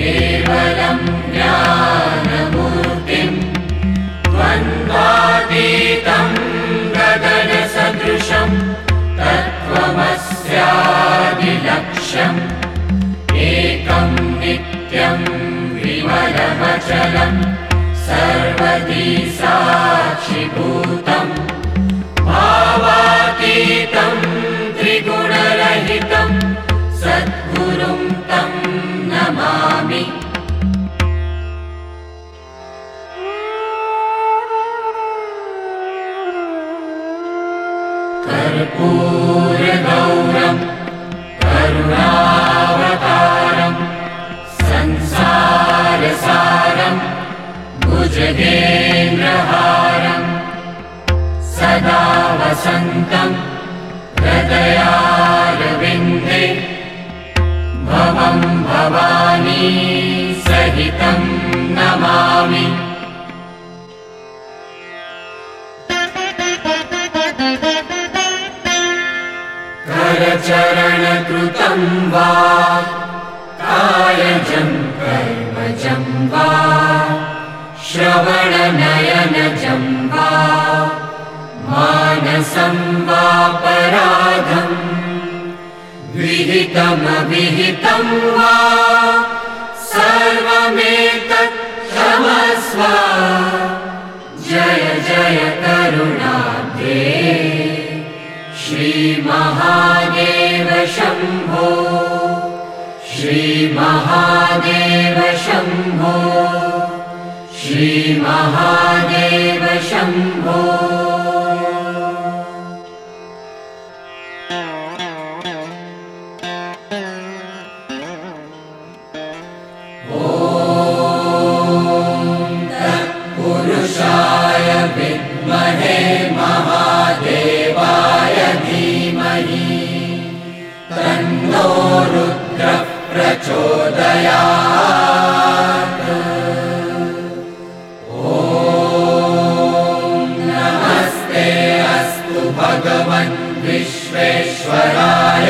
केवलं ज्ञानमूर्तिम् द्वन्द्वातीतं गगनसदृशम् तत्त्वमस्यादिलक्ष्यम् एकं नित्यं विमलमचलम् सर्वदी साक्षिभूतम् भावातीतं त्रिगुणरहितं सद्गुरुं कर्पूरगौरम् करुणावतारम् संसारसारम् भुजगेन्द्रहारम् सदा वसन्तम् हृदयारविन्दे भवं भवानी सहितं करचरणकृतं वा। कायजं कर्मजं वा। श्रवणनयनजं वा। मानसं वापराधम् विहितमविहितं वा। सर्वमेतत् क्षमस्व जय जय करुणाब्धे श्रीमहादेव शम्भो। श्रीमहादेव शम्भो श्रीमहादेव शम्भो तन्नो रुद्रः प्रचोदयात् ॐ नमस्ते अस्तु भगवन् विश्वेश्वराय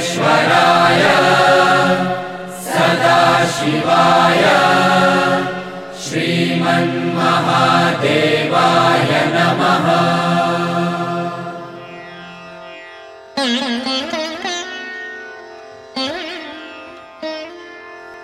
सर्वेश्वराय सदाशिवाय श्रीमन्महादेवाय नमः